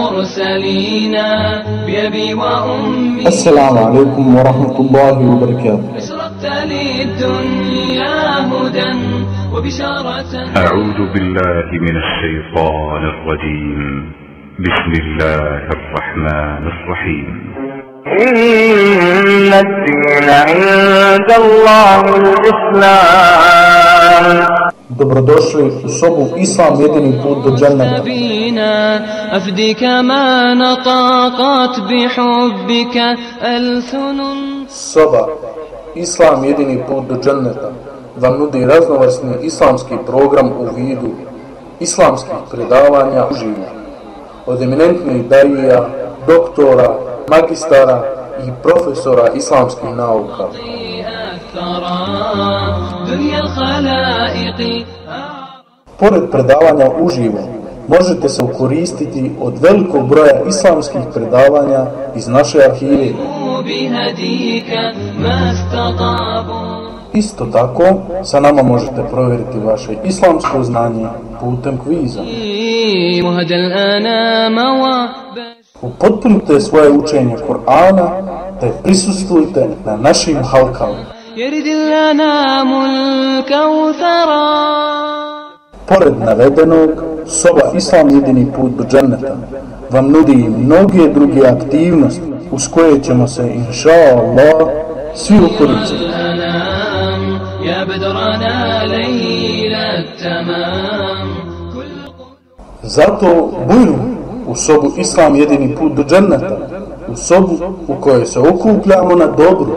المرسلين بأبي وأمي. السلام عليكم ورحمة الله وبركاته. أشرقت للدنيا هدى وبشارة. أعوذ بالله من الشيطان الرجيم. بسم الله الرحمن الرحيم. إن الدين عند الله الإسلام. Dobrodošli u sobu Islam jedini put do dženneta. بنا أفديك ما نطاقت بحبك ألسن Soba Islam jedini put do dženneta vam nudi raznovrsni islamski program u vidu islamskih predavanja uživo od eminentnih darija, doktora, magistara i profesora islamskih nauka. الثرى دنيا الخلائق Pored predavanja uživo, možete se ukoristiti od velikog broja islamskih predavanja iz naše arhive. بهديك ما استطابوا Isto tako, sa nama možete provjeriti vaše islamsko znanje putem kviza. مهدى الأنام وبشر Upotpunite svoje učenje Kur'ana te prisustvujte na našim halkama. Pored navedenog, soba Islam jedini put do džaneta vam nudi mnoge druge aktivnosti uz koje ćemo se, inša Allah, svi ukoristiti. Zato bujru u sobu Islam jedini put do džaneta u sobu u kojoj se okupljamo na dobru.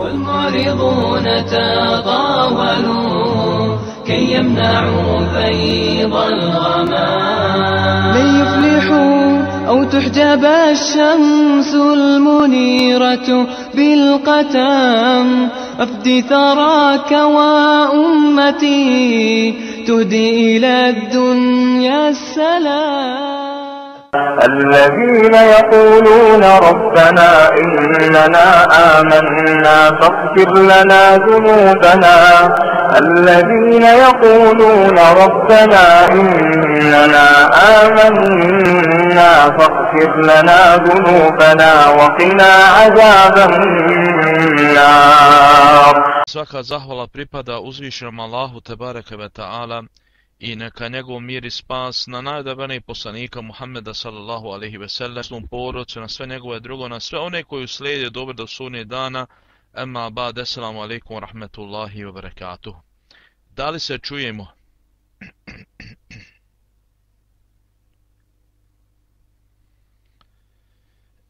كي يمنعوا فيض الغمام يفلحوا أو تحجب الشمس المنيرة بالقتام أفدي ثراك وأمتي تهدي إلى الدنيا السلام الذين يقولون ربنا إننا آمنا فاغفر لنا ذنوبنا. الذين يقولون ربنا إننا آمنا فاغفر لنا ذنوبنا وقنا عذاب النار. Svaka zahvala pripada uzvišenom Allahu Tebareke ve Ta'ala. I neka njegov mir i spas na najdabeniji poslanika Muhammeda sallallahu alaihi ve sellem, svom porodcu, na sve njegove drugo, na sve one koji slijede dobro do sunje dana. Emma ba'd, assalamu alaikum rahmetullahi wa barakatuh. Da li se čujemo?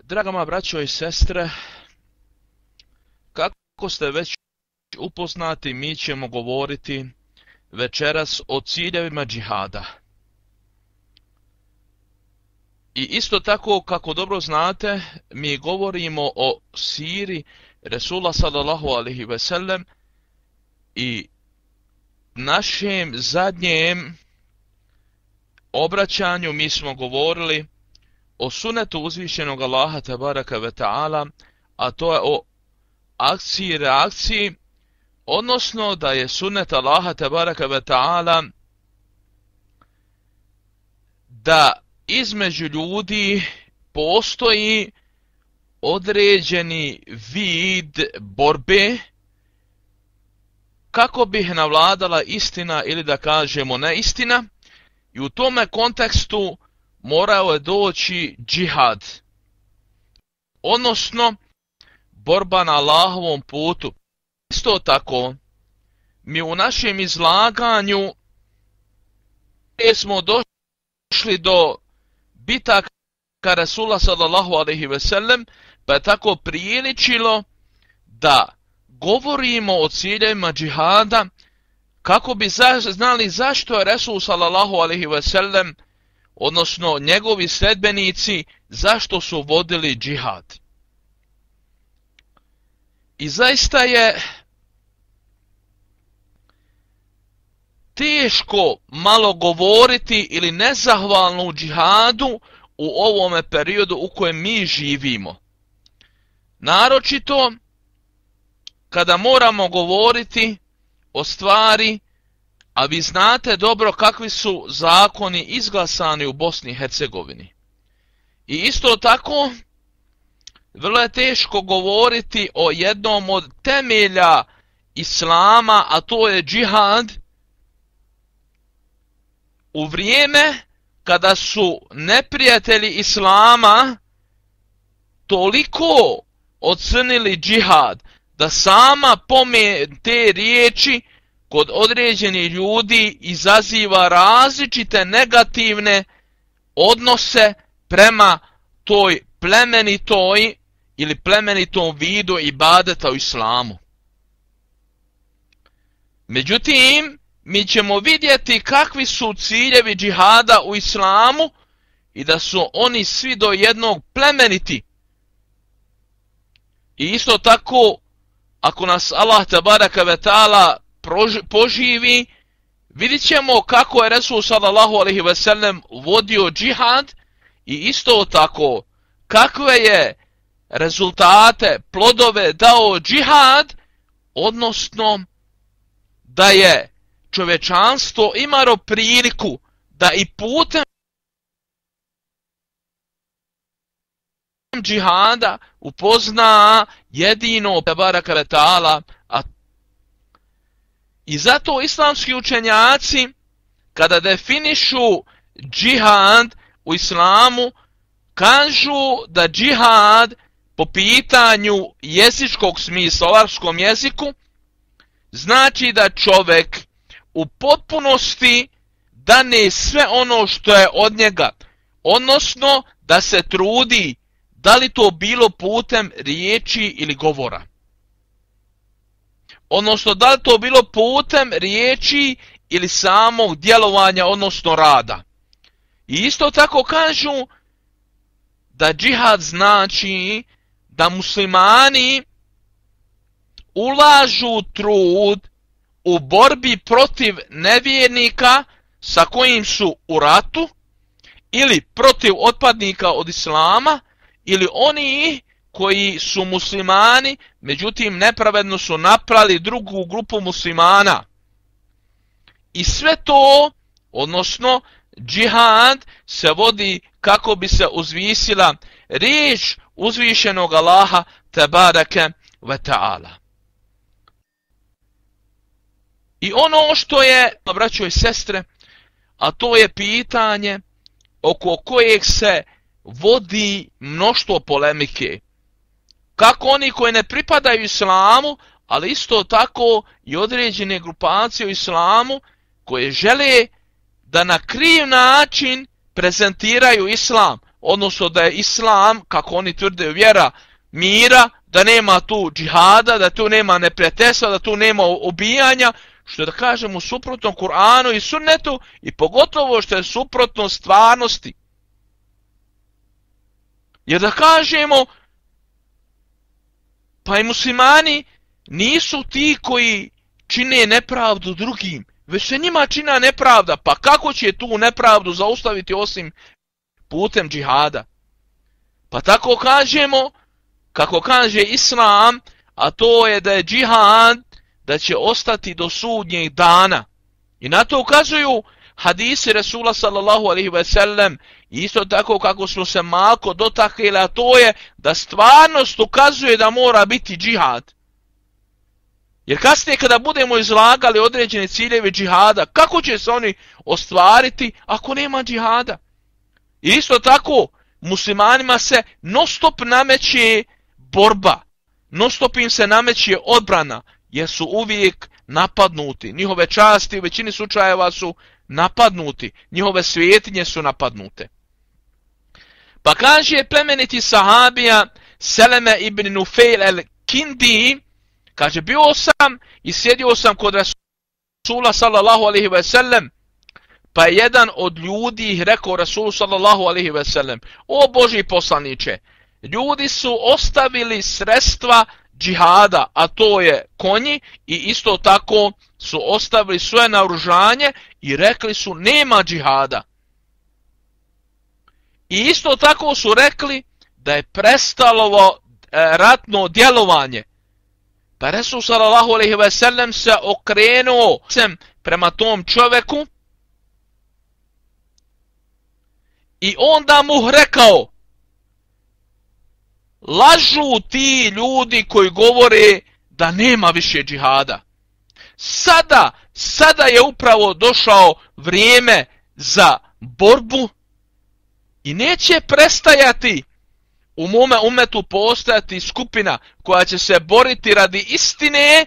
Draga moja braćo i sestre, kako ste već upoznati, mi ćemo govoriti večeras o ciljevima džihada. I isto tako, kako dobro znate, mi govorimo o siri Resula sallallahu alaihi ve sellem i našem zadnjem obraćanju mi smo govorili o sunetu uzvišenog Allaha tabaraka ve ta'ala, a to je o akciji i reakciji odnosno da je sunnet Allaha tabaraka ve ta'ala da između ljudi postoji određeni vid borbe kako bi navladala istina ili da kažemo neistina i u tome kontekstu morao je doći džihad odnosno borba na Allahovom putu. Isto tako, mi u našem izlaganju smo došli do bitaka Rasula sallallahu alaihi ve sellem, pa je tako priličilo da govorimo o ciljevima džihada kako bi za, znali zašto je Rasul sallallahu alaihi ve sellem, odnosno njegovi sledbenici, zašto su vodili džihad. I zaista je teško malo govoriti ili nezahvalno u džihadu u ovome periodu u kojem mi živimo. Naročito kada moramo govoriti o stvari, a vi znate dobro kakvi su zakoni izglasani u Bosni i Hercegovini. I isto tako, vrlo je teško govoriti o jednom od temelja Islama, a to je džihad, u vrijeme kada su neprijatelji Islama toliko ocrnili džihad, da sama pomen te riječi kod određenih ljudi izaziva različite negativne odnose prema toj plemenitoj ili plemenitom vidu ibadeta u islamu. Međutim, mi ćemo vidjeti kakvi su ciljevi džihada u islamu i da su oni svi do jednog plemeniti. I isto tako, ako nas Allah tabaraka ve ta'ala poživi, vidit ćemo kako je Resul sallallahu alaihi ve sellem vodio džihad i isto tako kakve je rezultate, plodove dao džihad, odnosno da je čovečanstvo imalo priliku da i putem džihada upozna jedino Tebara Vetala a i zato islamski učenjaci kada definišu džihad u islamu kažu da džihad po pitanju jezičkog smisla u arabskom jeziku znači da čovek u potpunosti dane sve ono što je od njega odnosno da se trudi da li to bilo putem riječi ili govora. Odnosno, da li to bilo putem riječi ili samog djelovanja, odnosno rada. I isto tako kažu da džihad znači da muslimani ulažu trud u borbi protiv nevjernika sa kojim su u ratu ili protiv otpadnika od islama ili oni koji su muslimani, međutim nepravedno su naprali drugu grupu muslimana. I sve to, odnosno džihad, se vodi kako bi se uzvisila riječ uzvišenog Allaha tabaraka ve ta'ala. I ono što je, pa braćo i sestre, a to je pitanje oko kojeg se vodi mnoštvo polemike. Kako oni koji ne pripadaju islamu, ali isto tako i određene grupacije u islamu koje žele da na kriv način prezentiraju islam, odnosno da je islam, kako oni tvrde, vjera mira, da nema tu džihada, da tu nema neprijateljstva, da tu nema ubijanja, što je da kažemo suprotno Kur'anu i sunnetu i pogotovo što je suprotno stvarnosti. Jer da kažemo, pa i muslimani nisu ti koji čine nepravdu drugim, već se njima čina nepravda, pa kako će tu nepravdu zaustaviti osim putem džihada? Pa tako kažemo, kako kaže Islam, a to je da je džihad, da će ostati do sudnjeg dana. I na to ukazuju hadisi Resula sallallahu alaihi ve sellem, isto tako kako smo se malko dotakli, a to je da stvarnost ukazuje da mora biti džihad. Jer kasnije kada budemo izlagali određene ciljeve džihada, kako će se oni ostvariti ako nema džihada? I isto tako, muslimanima se non stop nameće borba, non stop im se nameće odbrana, jesu uvijek napadnuti. Njihove časti u većini slučajeva su napadnuti. Njihove svijetinje su napadnute. Pa kaže plemeniti sahabija Seleme ibn Nufejl el Kindi, kaže bio sam i sjedio sam kod Rasula sallallahu alaihi ve sellem, pa je jedan od ljudi rekao Rasulu sallallahu alaihi ve sellem, o Boži poslaniće, ljudi su ostavili sredstva džihada, a to je konji i isto tako su ostavili svoje naoružanje i rekli su nema džihada. I isto tako su rekli da je prestalo e, ratno djelovanje. Pa Resul sallallahu alaihi ve sellem se okrenuo prema tom čoveku i onda mu rekao lažu ti ljudi koji govore da nema više džihada. Sada, sada je upravo došao vrijeme za borbu i neće prestajati u mome umetu postojati skupina koja će se boriti radi istine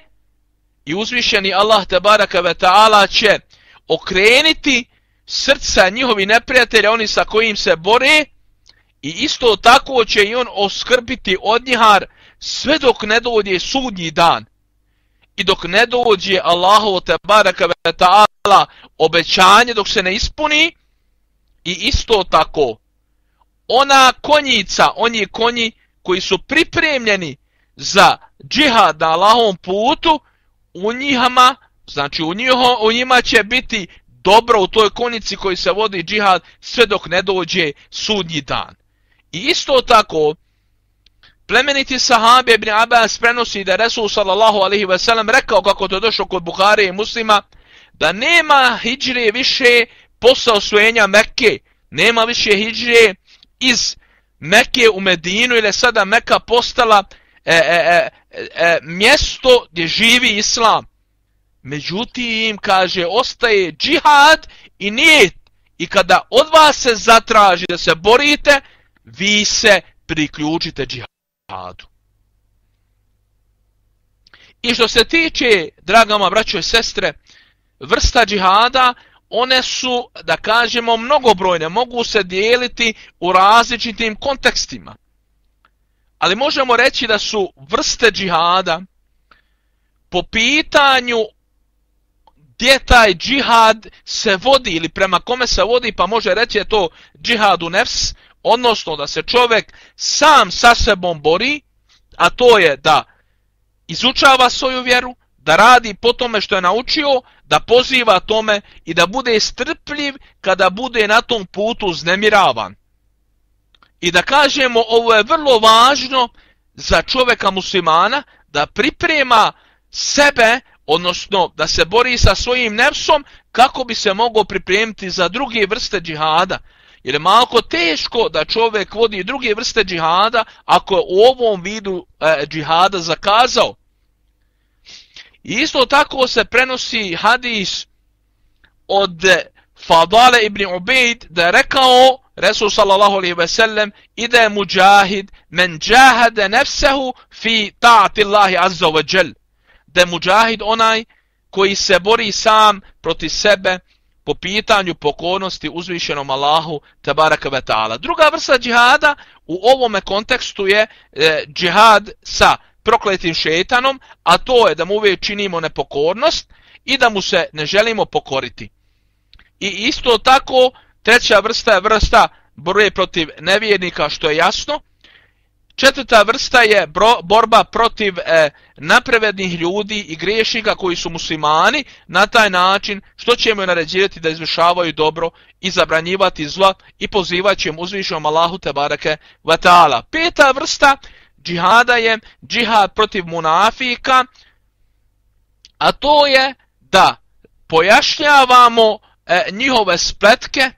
i uzvišeni Allah te baraka ve ta'ala će okreniti srca njihovi neprijatelja, oni sa kojim se bore i isto tako će i on oskrbiti od njihar sve dok ne dođe sudnji dan i dok ne dođe Allahovo te baraka ve ta'ala obećanje dok se ne ispuni i isto tako ona konjica, oni konji koji su pripremljeni za džihad na Allahovom putu, u njihama, znači u, njiho, u njima će biti dobro u toj konjici koji se vodi džihad sve dok ne dođe sudnji dan. I isto tako, plemeniti sahabe ibn Abbas prenosi da Resul sallallahu alaihi ve sellem rekao kako to došlo kod Buhari i muslima, da nema hijđre više posle osvojenja Mekke, nema više hijđre iz Mekke u Medinu ili sada Mekka postala e, e, e, e, mjesto gdje živi Islam. Međutim, kaže, ostaje džihad i nijet. I kada od vas se zatraži da se borite, vi se priključite džihadu. I što se tiče, dragama braćo i sestre, vrsta džihada, one su, da kažemo, mnogobrojne, mogu se dijeliti u različitim kontekstima. Ali možemo reći da su vrste džihada po pitanju gdje taj džihad se vodi ili prema kome se vodi, pa može reći je to džihad u nefs, odnosno da se čovjek sam sa sebom bori, a to je da izučava svoju vjeru, da radi po tome što je naučio, da poziva tome i da bude strpljiv kada bude na tom putu znemiravan. I da kažemo, ovo je vrlo važno za čoveka muslimana da priprema sebe, odnosno da se bori sa svojim nefsom kako bi se mogao pripremiti za druge vrste džihada. Jer je malko teško da čovjek vodi druge vrste džihada ako je u ovom vidu e, džihada zakazao. Isto tako se prenosi hadis od e, Fadale ibn Ubejd da je rekao Resul sallallahu alaihi ve sellem ide mujahid muđahid men džahade nefsehu fi ta'ati Allahi azza wa jel. Da je muđahid onaj koji se bori sam proti sebe po pitanju pokornosti uzvišenom Allahu tabaraka ve ta'ala. Druga vrsta džihada u ovome kontekstu je e, džihad sa prokletim šetanom, a to je da mu uvijek činimo nepokornost i da mu se ne želimo pokoriti. I isto tako, treća vrsta je vrsta borbe protiv nevjernika, što je jasno. Četvrta vrsta je bro, borba protiv e, naprevednih ljudi i griješnika koji su muslimani na taj način što ćemo im naređivati da izvršavaju dobro i zabranjivati zlo i pozivat ćemo uzvišom Allahu Tebareke vatala. Peta vrsta džihada je džihad protiv munafika, a to je da pojašnjavamo e, njihove spletke,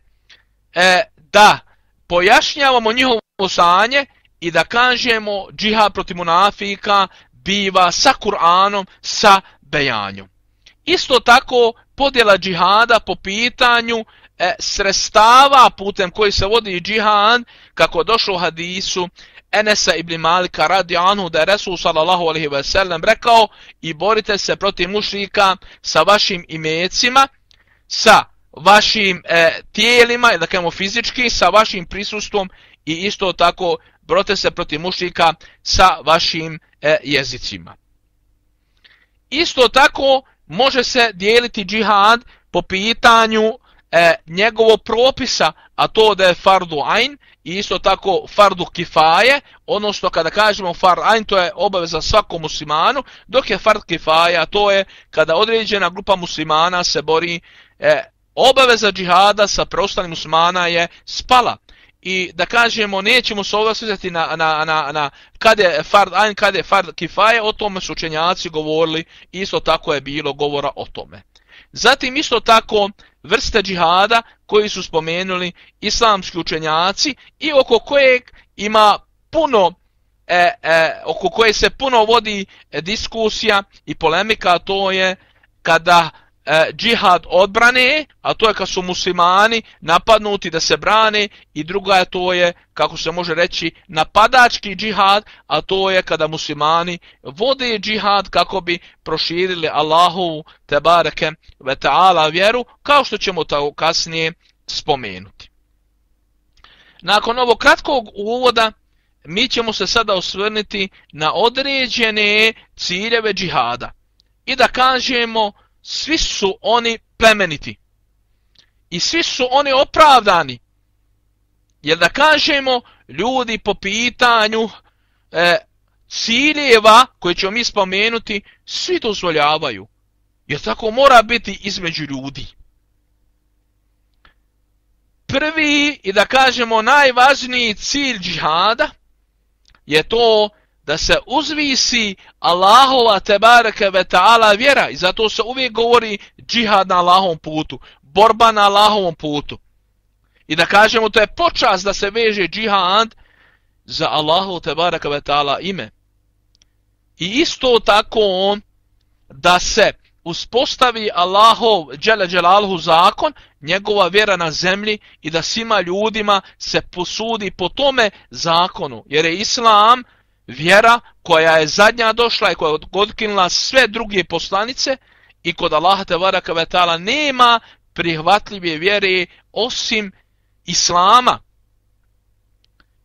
e, da pojašnjavamo njihovo sanje i da kažemo džihad protiv munafika biva sa Kur'anom, sa bejanjom. Isto tako podjela džihada po pitanju e, sredstava putem koji se vodi džihad, kako došlo u hadisu, Enesa ibn Malika radi anhu da je Resul sallallahu alaihi ve sellem rekao i borite se protiv mušrika sa vašim imecima, sa vašim e, tijelima, da kažemo fizički, sa vašim prisustvom i isto tako borite se protiv mušrika sa vašim e, jezicima. Isto tako može se dijeliti džihad po pitanju e, njegovo propisa, a to da je fardu ain, i isto tako fardu kifaje, odnosno kada kažemo fard ain, to je obaveza svakom muslimanu, dok je fard kifaje, a to je kada određena grupa muslimana se bori, e, obaveza džihada sa preostalim muslimana je spala. I da kažemo, nećemo se ovdje svizati na, na, na, na kada je fard ajn, kada je fard kifaje, o tome su učenjaci govorili, isto tako je bilo govora o tome. Zatim isto tako vrste džihada koji su spomenuli islamski učenjaci i oko kojeg ima puno e, e, oko koje se puno vodi e, diskusija i polemika, to je kada e, džihad odbrane, a to je kad su muslimani napadnuti da se brane i druga je to je, kako se može reći, napadački džihad, a to je kada muslimani vode džihad kako bi proširili Allahovu tebareke ve ta'ala vjeru, kao što ćemo to kasnije spomenuti. Nakon ovog kratkog uvoda, mi ćemo se sada osvrniti na određene ciljeve džihada i da kažemo svi su oni plemeniti. I svi su oni opravdani. Jer da kažemo ljudi po pitanju e, ciljeva koje ćemo mi spomenuti svi dozvoljavaju. Jer tako mora biti između ljudi. Prvi i da kažemo najvažniji cilj džihada je to da se uzvisi Allahova tebareke ve ta'ala vjera i zato se uvijek govori džihad na Allahovom putu, borba na Allahovom putu. I da kažemo to je počas da se veže džihad za Allahu tebareke ve ta'ala ime. I isto tako on da se uspostavi Allahov džele dželalhu zakon, njegova vjera na zemlji i da svima ljudima se posudi po tome zakonu. Jer je Islam vjera koja je zadnja došla i koja je odkinula sve druge poslanice i kod Allaha te varaka nema prihvatljive vjere osim Islama.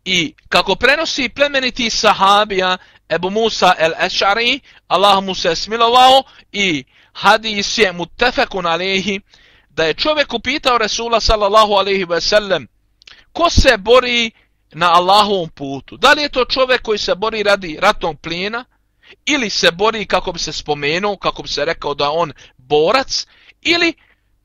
I kako prenosi plemeniti sahabija Ebu Musa el-Ešari, Allah mu se smilovao i hadis je mutefekun alehi, da je čovjek upitao Resula sallallahu alaihi ve sellem, ko se bori na Allahovom putu? Da li je to čovjek koji se bori radi ratnog plijena, ili se bori kako bi se spomenuo, kako bi se rekao da on borac, ili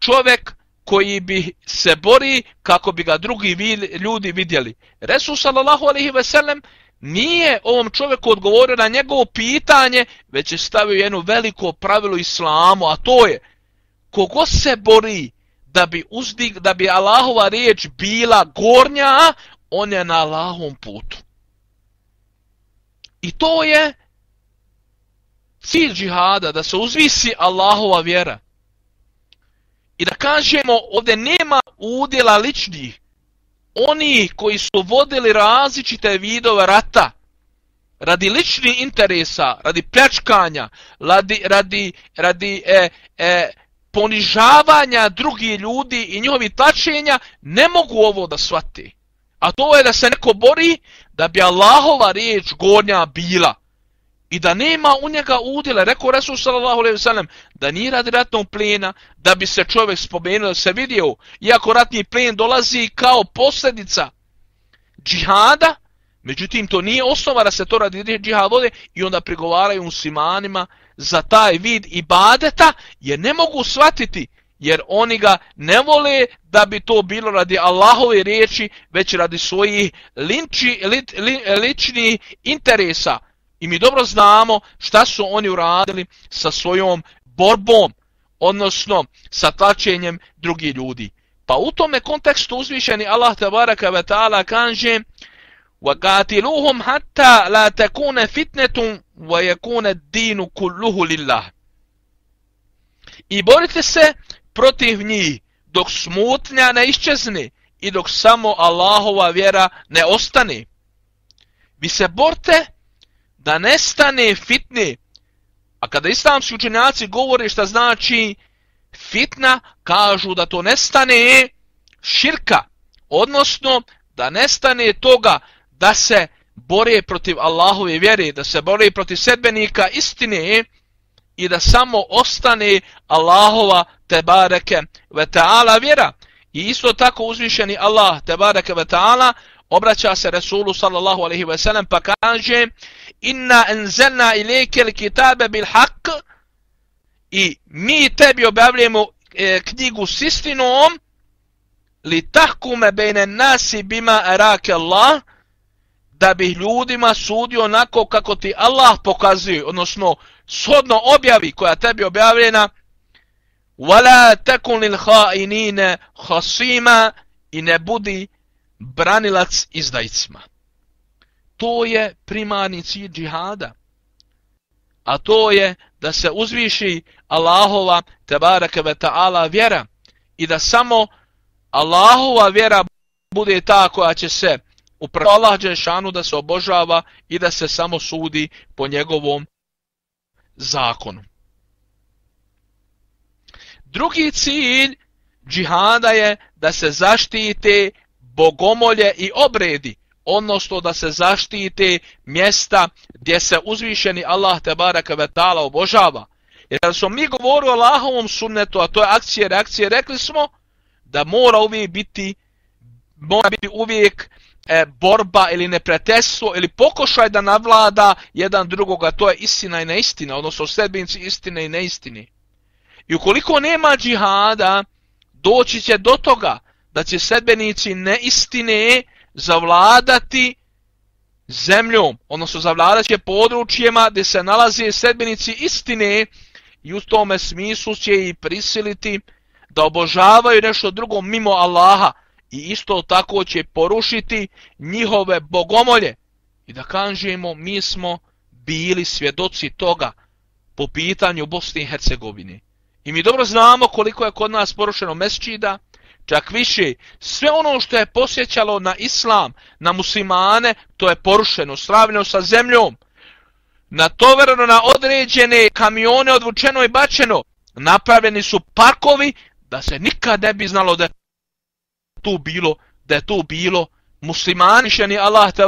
čovjek koji bi se bori kako bi ga drugi ljudi vidjeli. Resul sallallahu alaihi ve sellem nije ovom čovjeku odgovorio na njegovo pitanje, već je stavio jedno veliko pravilo islamu, a to je kogo se bori da bi uzdig, da bi Allahova riječ bila gornja, on je na Allahom putu. I to je cilj džihada, da se uzvisi Allahova vjera. I da kažemo, ovdje nema udjela ličnih, oni koji su vodili različite vidove rata, radi ličnih interesa, radi pljačkanja, radi, radi, radi e, e, ponižavanja drugih ljudi i njihovi tačenja, ne mogu ovo da shvati. A to je da se neko bori da bi Allahova riječ gornja bila i da nema u njega udjela, rekao Resul sallallahu alaihi sellem da nije radi ratnog plena, da bi se čovjek spomenuo, da se vidio, iako ratni plen dolazi kao posljedica džihada, međutim to nije osnova da se to radi džihad vode i onda prigovaraju muslimanima za taj vid ibadeta, jer ne mogu shvatiti, jer oni ga ne vole da bi to bilo radi Allahove riječi, već radi svojih linči, li, li, ličnih interesa. I mi dobro znamo šta su oni uradili sa svojom borbom, odnosno sa tlačenjem drugih ljudi. Pa u tome kontekstu uzvišeni Allah tabaraka wa ta'ala kaže وَقَاتِلُوهُمْ حَتَّى لَا تَكُونَ فِتْنَةٌ وَيَكُونَ الدِّينُ كُلُّهُ لِلَّهِ I borite se protiv njih dok smutnja ne iščezne i dok samo Allahova vjera ne ostane. Vi se borte da nestane fitne. A kada islamski učenjaci govore šta znači fitna, kažu da to nestane širka. Odnosno da nestane toga da se bore protiv Allahove vjere, da se bore protiv sedbenika istine i da samo ostane Allahova tebareke ve ta'ala vjera. I isto tako uzvišeni Allah tebareke ve ta'ala obraća se Resulu sallallahu alaihi ve sellem pa kaže inna enzelna ilike li kitabe bil haq i mi tebi objavljamo e, knjigu s istinom li tahkume bejne nasi bima arake Allah da bi ljudima sudio onako kako ti Allah pokazuje, odnosno shodno objavi koja tebi objavljena wala takun lil kha'inina khasima i ne budi branilac izdajcima. to je primarni cilj džihada. A to je da se uzviši Allahova tebareke ve ta'ala vjera i da samo Allahova vjera bude ta koja će se upravo Allah Đešanu da se obožava i da se samo sudi po njegovom zakonu. Drugi cilj džihada je da se zaštite bogomolje i obredi, odnosno da se zaštite mjesta gdje se uzvišeni Allah tebaraka ve ta'ala obožava. Jer kada smo mi govorili o Allahovom sunnetu, a to je akcije, reakcije, rekli smo da mora uvijek biti, mora biti uvijek e, borba ili nepretestvo ili pokošaj da navlada jedan drugoga, to je istina i neistina, odnosno sredbenici istine i neistine. I ukoliko nema džihada, doći će do toga da će sedbenici neistine zavladati zemljom, odnosno zavladat će područjima gdje se nalaze sedbenici istine i u tome smislu će i prisiliti da obožavaju nešto drugo mimo Allaha i isto tako će porušiti njihove bogomolje i da kažemo mi smo bili svjedoci toga po pitanju Bosne i Hercegovine. I mi dobro znamo koliko je kod nas porušeno mesčida, čak više, sve ono što je posjećalo na islam, na muslimane, to je porušeno, sravljeno sa zemljom, natovereno na određene kamione, odvučeno i bačeno, napravljeni su parkovi, da se nikad ne bi znalo da tu bilo, da je tu bilo muslimanišeni Allah te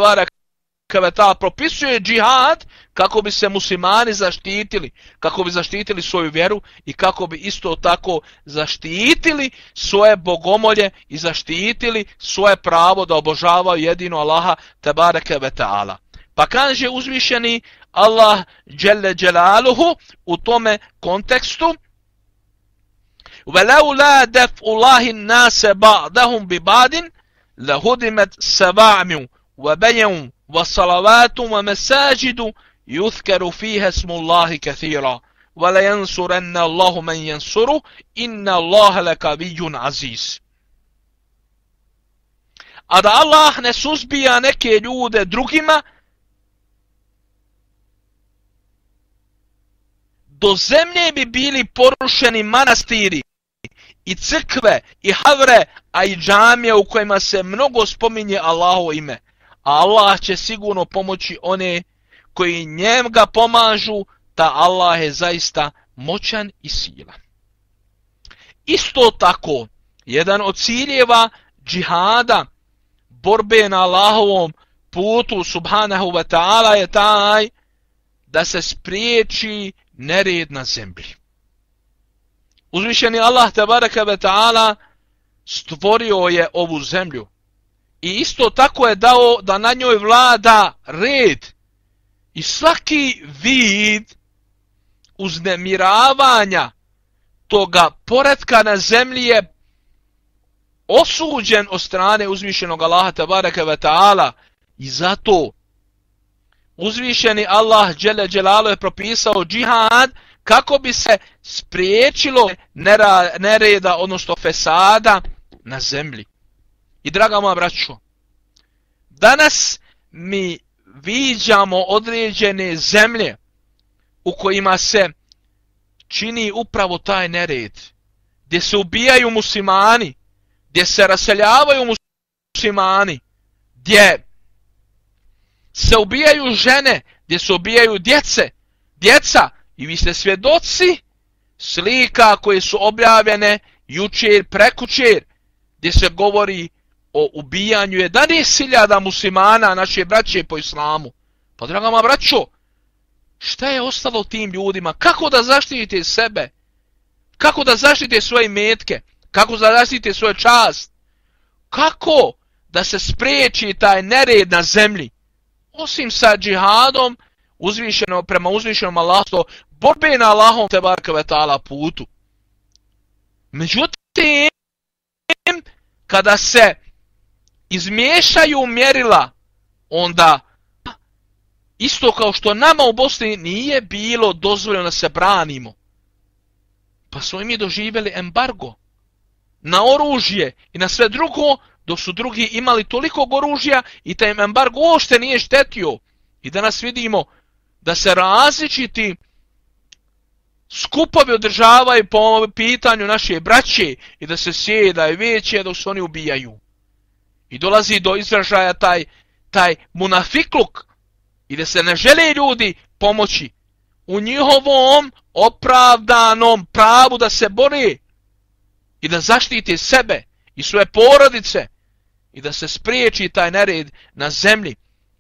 vara kaveta propisuje džihad kako bi se muslimani zaštitili, kako bi zaštitili svoju vjeru i kako bi isto tako zaštitili svoje bogomolje i zaštitili svoje pravo da obožavaju jedino Allaha tabareke ve ta'ala. Pa kaže uzvišeni Allah dželle dželaluhu u tome kontekstu وَلَوْلَا دَفْءُ اللَّهِ النَّاسَ بَعْدَهُمْ بِبَعْدٍ لَهُدِمَتْ سَبَعْمُ وَبَيَوْمُ وصلوات ومساجد يذكر فيها اسم الله كثيرا ولا ينصرن الله من ينصره إن الله لكبي عزيز A da Allah ne suzbija neke ljude drugima, do zemlje bi bili porušeni manastiri i crkve i havre, a i džamije u kojima se mnogo spominje Allaho ime. Allah će sigurno pomoći one koji njega pomažu, ta Allah je zaista moćan i sila. Isto tako, jedan od ciljeva džihada, borbe na Allahovom putu, subhanahu wa ta'ala, je taj da se spriječi nered na zemlji. Uzvišeni Allah, tabaraka wa ta'ala, stvorio je ovu zemlju, I isto tako je dao da na njoj vlada red. I svaki vid uznemiravanja toga poredka na zemlji je osuđen od strane uzvišenog Allaha tabaraka wa ta'ala. I zato uzvišeni Allah džele dželalo je propisao džihad kako bi se spriječilo nereda, odnosno fesada na zemlji. I draga moja braćo, danas mi viđamo određene zemlje u kojima se čini upravo taj nered, gdje se ubijaju muslimani, gdje se raseljavaju muslimani, gdje se ubijaju žene, gdje se ubijaju djece, djeca, i vi ste svjedoci slika koje su objavljene jučer, prekučer, gdje se govori o ubijanju 11.000 muslimana naše braće po islamu. Pa dragama braćo, šta je ostalo tim ljudima? Kako da zaštitite sebe? Kako da zaštitite svoje metke? Kako da zaštite svoje čast? Kako da se spriječi taj nered na zemlji? Osim sa džihadom, uzvišeno, prema uzvišenom Allahom, borbe na Allahom te barkavetala putu. Međutim, kada se izmiješaju mjerila, onda isto kao što nama u Bosni nije bilo dozvoljeno da se branimo, pa smo mi doživjeli embargo na oružje i na sve drugo, dok su drugi imali toliko oružja i taj embargo uopšte nije štetio. I danas vidimo da se različiti skupovi održavaju po pitanju naše braće i da se sjeda i veće dok se oni ubijaju. I dolazi do izražaja taj, taj munafikluk. I da se ne žele ljudi pomoći u njihovom opravdanom pravu da se bori i da zaštiti sebe i svoje porodice. I da se spriječi taj nered na zemlji.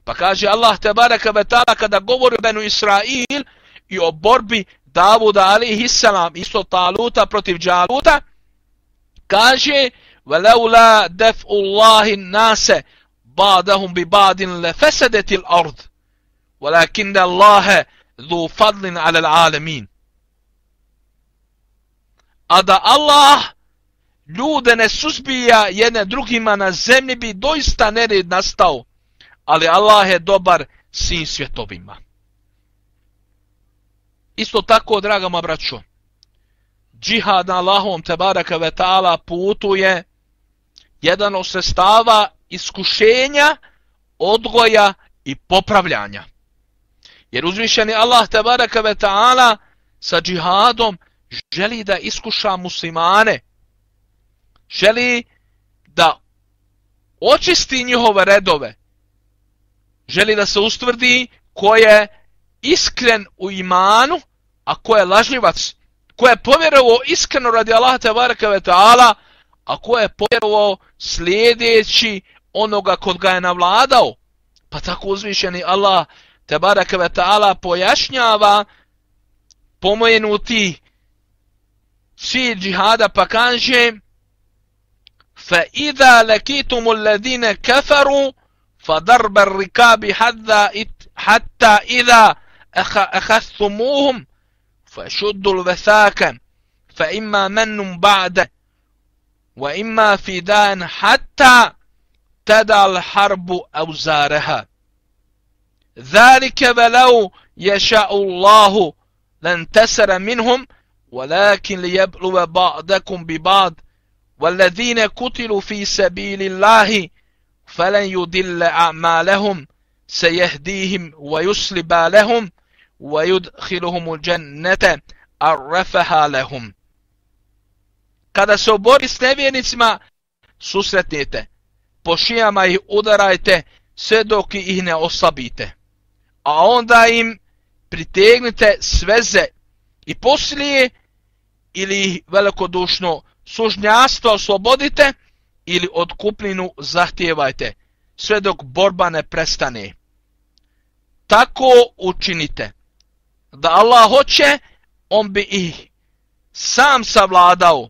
Pa kaže Allah te baraka vetala kada govori o Benu Israil i o borbi Davuda alihi salam isto taluta protiv Đaluta, kaže وَلَوْلَا دَفْءُ اللَّهِ النَّاسَ بَعْدَهُمْ بِبَعْدٍ لَفَسَدَتِ الْأَرْضِ وَلَكِنَّ اللَّهَ ذُو فَضْلٍ عَلَى الْعَالَمِينَ A da Allah ljude ne suzbija jedne drugima na zemlji bi doista nered nastao, ali Allah je dobar svim svjetovima. Isto tako, draga ma braćo, džihad na Allahom te baraka ve ta'ala putu je jedan od sestava iskušenja, odgoja i popravljanja. Jer uzvišeni Allah tabaraka ve ta'ala sa džihadom želi da iskuša muslimane, želi da očisti njihove redove, želi da se ustvrdi ko je iskren u imanu, a ko je lažljivac, ko je povjerovao iskreno radi Allaha tabaraka ve ta'ala, a ko je povjerovao slijedeći onoga kod ga je navladao. Pa tako uzvišeni Allah tabaraka ve ta'ala pojašnjava pomojenuti svi džihada pa kaže فَإِذَا لَكِيتُمُ الَّذِينَ كَفَرُوا فَضَرْبَ الرِّكَابِ حَتَّى إِذَا أَخَثْتُمُوهُمْ فشدوا الوثاق فإما من بعد وإما فداء حتى تدع الحرب أوزارها. ذلك ولو يشاء الله لانتصر منهم ولكن ليبلو بعضكم ببعض. والذين قتلوا في سبيل الله فلن يدل أعمالهم سيهديهم ويسلب لهم وَيُدْخِلُهُمُ الْجَنَّةَ أَرَّفَهَا لَهُمْ. Kada se obori s nevjernicima, susretnite. Po šijama ih udarajte sve dok ih ne oslabite. A onda im pritegnite sveze i poslije ili ih velikodušno sužnjastvo oslobodite ili odkupninu zahtijevajte sve dok borba ne prestane. Tako učinite da Allah hoće, on bi ih sam savladao,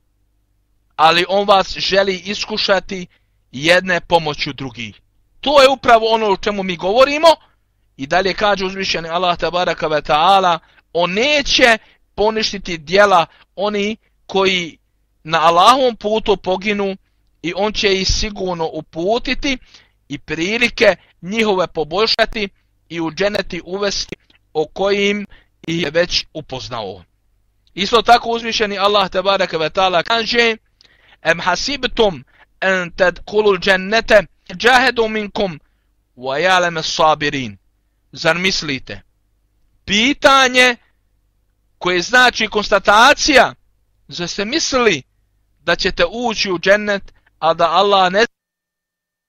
ali on vas želi iskušati jedne pomoću drugih. To je upravo ono o čemu mi govorimo i dalje kaže uzvišeni Allah tabaraka ve ta'ala, on neće poništiti dijela oni koji na Allahom putu poginu i on će ih sigurno uputiti i prilike njihove poboljšati i u dženeti uvesti o kojim ih je već upoznao. Isto tako uzvišeni Allah tabaraka ve ta'ala kaže Em hasibtum en tadkulul džennete džahedu minkum wa jaleme sabirin. Zar mislite? Pitanje koje znači konstatacija zar ste mislili da ćete ući u džennet a da Allah ne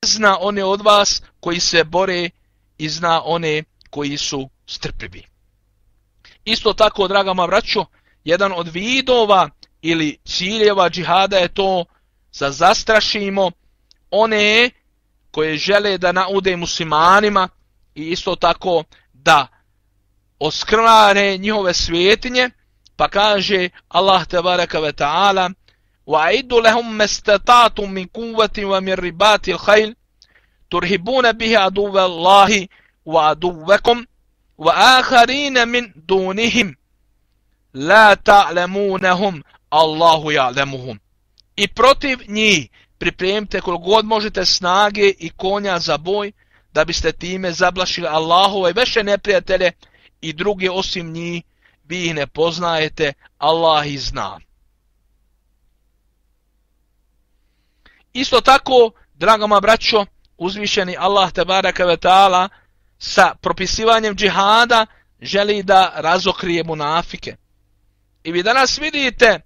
zna one od vas koji se bore i zna one koji su strpljivi. Isto tako, draga ma jedan od vidova ili ciljeva džihada je to da zastrašimo one koje žele da naude muslimanima i isto tako da oskrvare njihove svjetinje, pa kaže Allah tebareka ve ta'ala وَعِدُّ لَهُمْ مَسْتَتَاتُ مِنْ كُوَّةٍ وَمِنْ رِبَاتِ الْخَيْلِ تُرْهِبُونَ بِهِ عَدُوَ اللَّهِ وَعَدُوَّكُمْ وآخرين من دونهم لا تعلمونهم Allahu ja'lemuhum. I protiv njih pripremite koliko god možete snage i konja za boj, da biste time zablašili Allahove veše neprijatelje i druge osim njih, vi ih ne poznajete, Allah ih zna. Isto tako, dragama braćo, uzvišeni Allah tabaraka ve ta'ala sa propisivanjem džihada želi da razokrije munafike. I vi danas vidite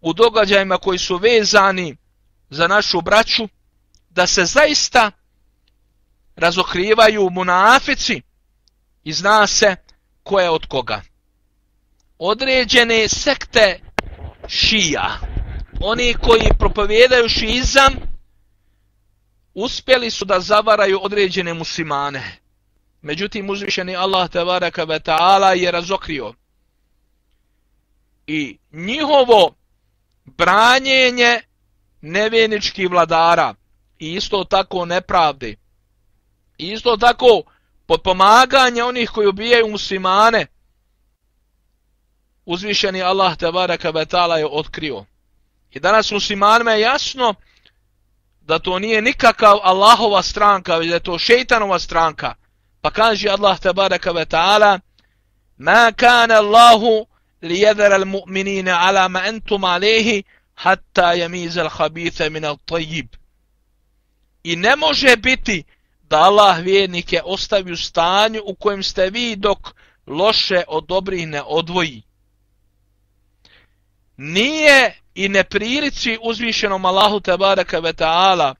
u događajima koji su vezani za našu braću da se zaista razokrivaju munafici i zna se ko je od koga. Određene sekte šija, oni koji propovjedaju šizam, uspjeli su da zavaraju određene muslimane. Međutim, uzvišeni Allah tebareka ve ta'ala je razokrio. I njihovo branjenje nevjeničkih vladara i isto tako nepravde i isto tako potpomaganje onih koji ubijaju muslimane uzvišeni Allah tebareka ve ta'ala je otkrio. I danas muslimanima je jasno da to nije nikakav Allahova stranka, već da je to šeitanova stranka. Pa kaže Allah tabaraka wa ta'ala Ma kana Allahu ليذر المؤمنين على mu'minina ala ma حتى يميز hatta من الطيب min. I ne može biti da Allah vjernike ostavi u stanju u kojem ste vi dok loše od dobrih ne odvoji. Nije i ne prilici uzvišenom Allahu tabaraka ve ta'ala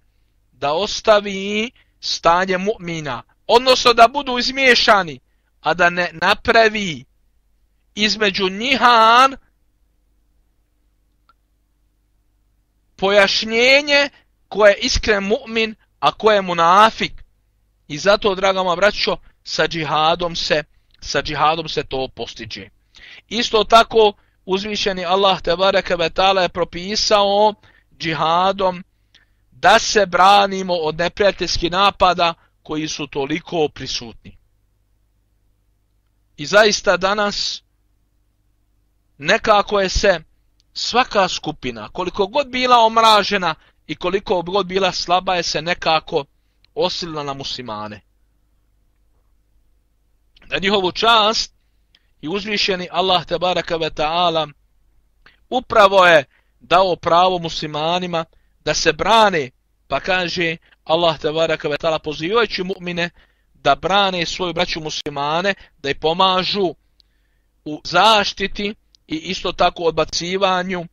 da ostavi stanje mu'mina, odnosno da budu izmiješani, a da ne napravi između njihan pojašnjenje koje je iskren mu'min, a koje je munafik. I zato, draga moja braćo, sa džihadom se, sa džihadom se to postiđe. Isto tako, uzvišeni Allah tebareke ve taala je propisao džihadom da se branimo od neprijateljskih napada koji su toliko prisutni. I zaista danas nekako je se svaka skupina, koliko god bila omražena i koliko god bila slaba je se nekako osilila na muslimane. Na njihovu čast i uzvišeni Allah tebaraka ve ta'ala upravo je dao pravo muslimanima da se brane, pa kaže Allah tebaraka ve ta'ala pozivajući mu'mine da brane svoju braću muslimane, da ih pomažu u zaštiti i isto tako odbacivanju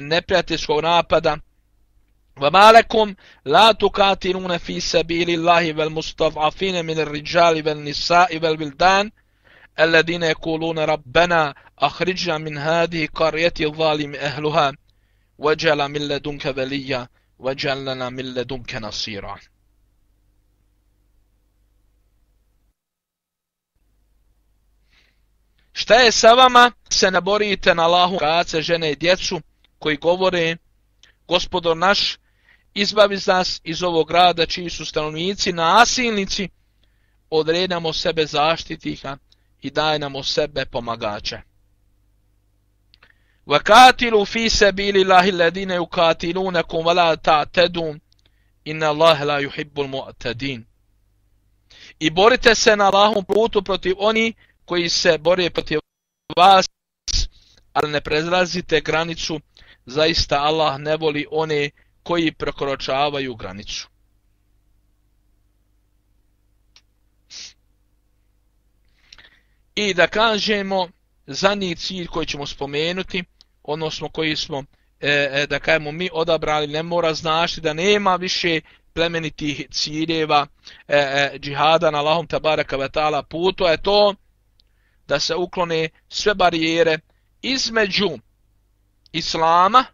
neprijateljskog napada. وما لكم لا تقاتلون في سبيل الله والمستضعفين من الرجال والنساء والبلدان الذين يقولون ربنا أخرجنا من هذه قرية الظالم أهلها وجعل من لدنك وليا وجعل لنا من لدنك نصيرا Šta je sa vama? Se naborite na Allahu, kace, žene i djecu koji govore Gospodo naš, izbavi nas iz ovog grada čiji su stanovnici nasilnici, odredamo sebe zaštitiha i daj nam o sebe pomagače. Vakatilu fi sebili lahi ladine ukatilunakum la ta tedun, inna Allah la yuhibbul mu'tadin. I borite se na Allahom putu protiv oni koji se bore protiv vas, ali ne prezrazite granicu, zaista Allah ne voli one koji prekoračavaju granicu. I da kažemo zadnji cilj koji ćemo spomenuti, odnosno koji smo, e, e, da kažemo mi odabrali, ne mora znašti da nema više plemenitih ciljeva e, e, džihada na Allahom tabaraka vatala putu, je to da se uklone sve barijere između Islama,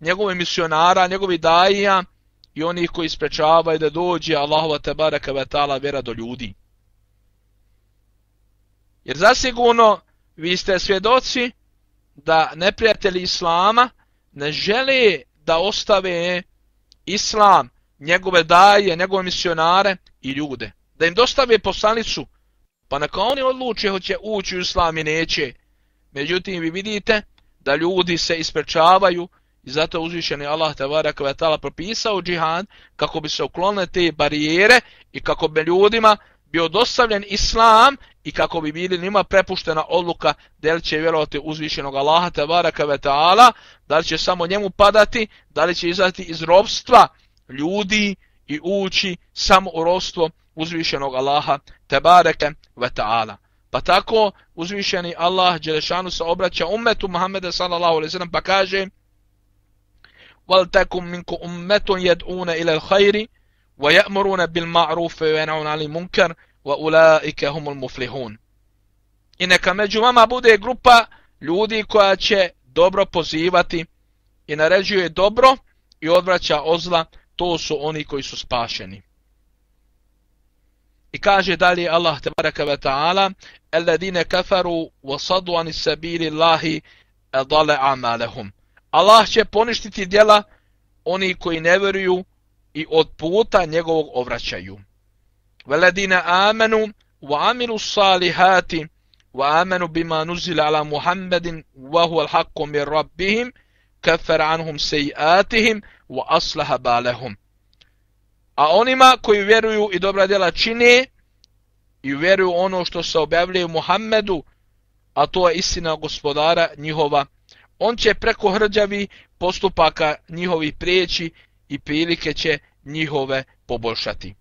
njegove misionara, njegovi dajija i onih koji sprečavaju da dođe Allahova tabaraka vatala vera do ljudi. Jer zasigurno vi ste svjedoci da neprijatelji Islama ne žele da ostave Islam, njegove daje, njegove misionare i ljude. Da im dostave poslanicu, pa neka oni odluče hoće ući u Islam i neće. Međutim, vi vidite da ljudi se isprečavaju i zato uzvišeni Allah tevara kada ta'ala propisao džihad kako bi se uklonile te barijere i kako bi ljudima bio dostavljen islam i kako bi bili njima prepuštena odluka da li će vjerovati uzvišenog Allaha tabaraka kave ta'ala, da li će samo njemu padati, da li će izati iz robstva ljudi i ući samo u rostvo uzvišenog Allaha tebareke ve ta'ala. Pa tako uzvišeni Allah Đelešanu se obraća umetu Muhammeda sallallahu alaihi sallam pa kaže وَلْتَكُمْ مِنْكُ أُمَّةٌ يَدْعُونَ إِلَى الْخَيْرِ وَيَأْمُرُونَ بِالْمَعْرُوفِ وَيَنْعُونَ عَنِ الْمُنْكَرِ وَأُولَٰئِكَ هُمُ الْمُفْلِحُونَ I neka među vama bude grupa ljudi koja će dobro pozivati i naređuje dobro i odvraća ozla, to su oni koji su spašeni. I kaže dalje Allah tebaraka ve ta'ala Alladine kafaru wa sadu ani sabili Allahi adale amalehum. Allah će poništiti djela oni koji ne veruju i od puta njegovog ovraćaju. Veladine amenu wa amilu salihati wa amenu bima nuzila ala Muhammedin wa huwa al-haqqu min rabbihim kafara anhum sejiatihim wa aslaha balehum. A onima koji vjeruju i dobra djela čine i vjeruju ono što se objavljaju Muhammedu, a to je istina gospodara njihova, on će preko hrđavi postupaka njihovi prijeći i prilike će njihove poboljšati.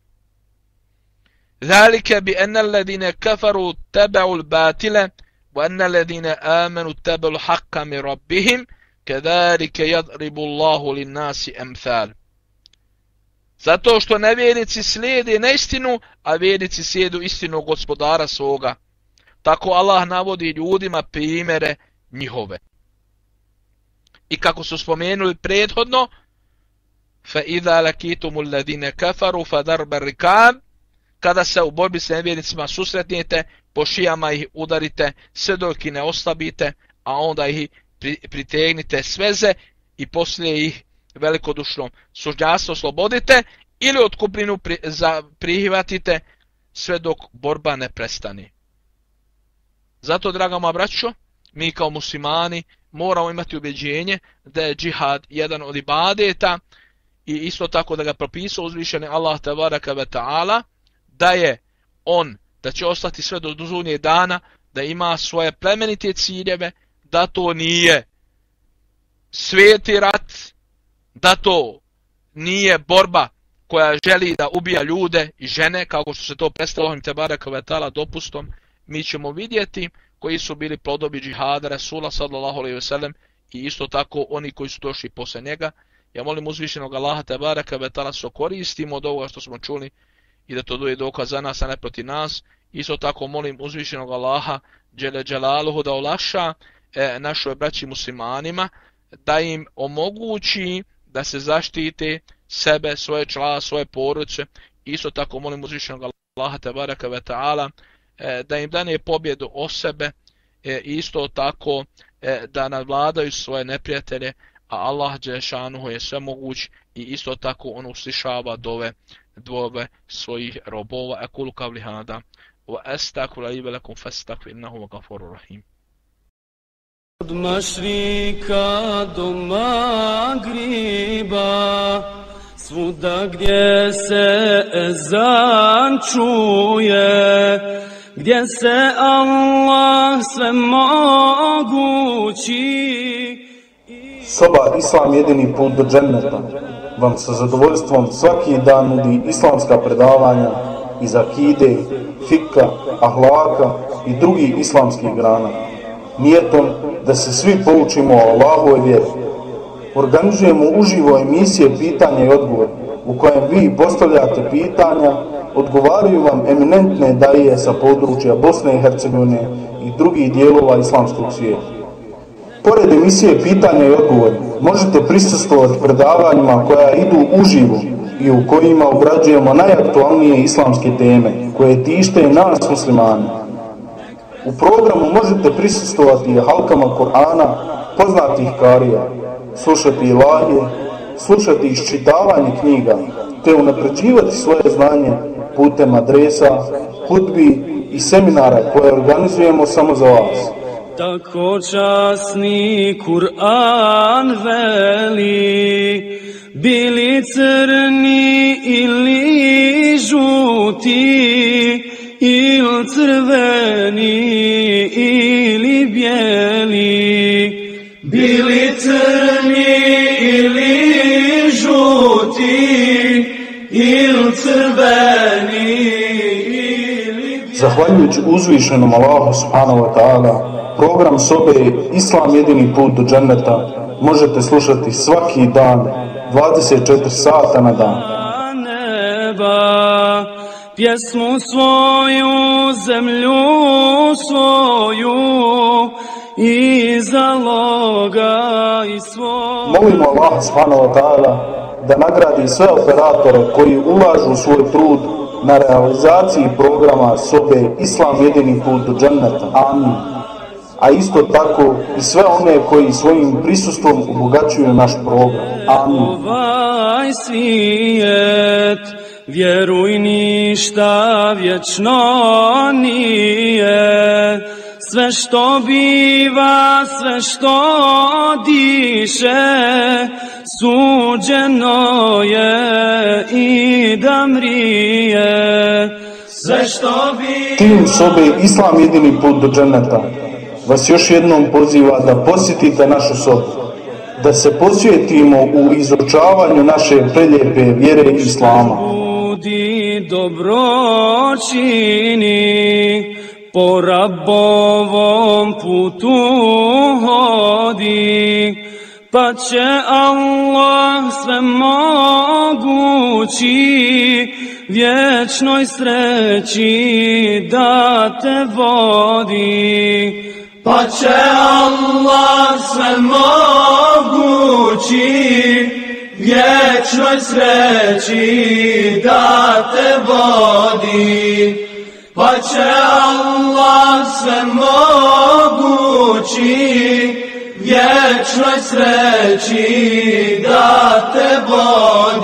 Zalike bi ene ledine kafaru teba'u l-batile, wa ene ledine amenu teba'u l-hakka mi rabbihim, kedalike jadribu Allahu li nasi emthal. Zato što nevjernici slijede neistinu, a vjernici slijedu istinu gospodara svoga. Tako Allah navodi ljudima primere njihove. I kako su spomenuli prethodno, fa idha lakitumul ladine kafaru fa rikab, kada se u borbi s nevjernicima susretnijete, po šijama ih udarite, sve dok ne oslabite, a onda ih pritegnite sveze i poslije ih velikodušnom suđastvo slobodite ili otkupninu pri, za, prihvatite sve dok borba ne prestani. Zato, draga moja braćo, mi kao muslimani moramo imati ubjeđenje da je džihad jedan od ibadeta i isto tako da ga propisao uzvišeni Allah tabaraka ve ta'ala da je on, da će ostati sve do duzunje dana, da ima svoje plemenite ciljeve, da to nije sveti rat, da to nije borba koja želi da ubija ljude i žene, kako što se to predstavilo im Tebara Kvetala dopustom, mi ćemo vidjeti koji su bili plodobi džihada Rasula sallallahu alaihi ve sellem i isto tako oni koji su došli posle njega. Ja molim uzvišenog Allaha Tebara Kvetala se koristimo od ovoga što smo čuli i da to duje dokaz za nas, a ne proti nas. Isto tako molim uzvišenog Allaha Đele Đelaluhu da olaša e, našoj braći muslimanima, da im omogući da se zaštite sebe, svoje člana, svoje porodice. Isto tako molim uzvišenog Allaha tabaraka ve ta'ala e, da im dane pobjedu o sebe. i isto tako e, da nadvladaju svoje neprijatelje, a Allah Đešanuhu je sve moguć i isto tako on uslišava dove dvove svojih robova. Ekulu kavli hada. Wa estakul ibe lakum festakvi innahu wa gafuru rahim. Od mašrika do magriba, svuda gdje se ezan čuje, gdje se Allah sve mogući. Soba Islam jedini put do dženneta vam sa zadovoljstvom svaki dan nudi islamska predavanja iz akide, fika, ahlaka i drugih islamskih grana. Nijetom da se svi poučimo o Allahove vjeri. Organizujemo uživo emisije pitanja i odgovor u kojem vi postavljate pitanja, odgovaraju vam eminentne daje sa područja Bosne i Hercegovine i drugih dijelova islamskog svijeta. Pored emisije pitanja i odgovor, možete prisustovati predavanjima koja idu uživo i u kojima obrađujemo najaktualnije islamske teme koje tište nas muslimani. U programu možete prisustovati halkama Korana, poznatih karija, slušati ilahije, slušati iščitavanje knjiga, te unapređivati svoje znanje putem adresa, hudbi i seminara koje organizujemo samo za vas. Tako časni Kur'an veli, bili crni ili žuti, ili crveni ili bijeli bili crni ili žuti ili crveni ili bijeli Zahvaljujući uzvišenom Allahu subhanahu wa ta'ala program sobe Islam jedini put do dženneta možete slušati svaki dan 24 sata na dan. Pjesmu svoju, zemlju svoju I zaloga i svoju Molimo Allah subhanahu wa ta'ala da nagradi sve operatore koji ulažu svoj trud na realizaciji programa sobe Islam jedini put do dženneta. Amin. A isto tako i sve one koji svojim prisustvom obogaćuju naš program. Amin. ovaj svijet Vjeruj ništa vječno nije. Sve što biva, sve što diše Suđeno je i da mrije. Sve što biva Tim sobe Islam jedini put do dženneta. Vas još jednom poziva da posjetite našu sobu, da se posvetimo u izučavanju naše preljepe vjere Islama ljudi dobro čini, po rabovom putu hodi, pa će Allah sve mogući vječnoj sreći da te vodi. Pa će Allah sve mogući vječnoj sreći da te vodi. Pa će Allah sve mogući vječnoj sreći da te vodi.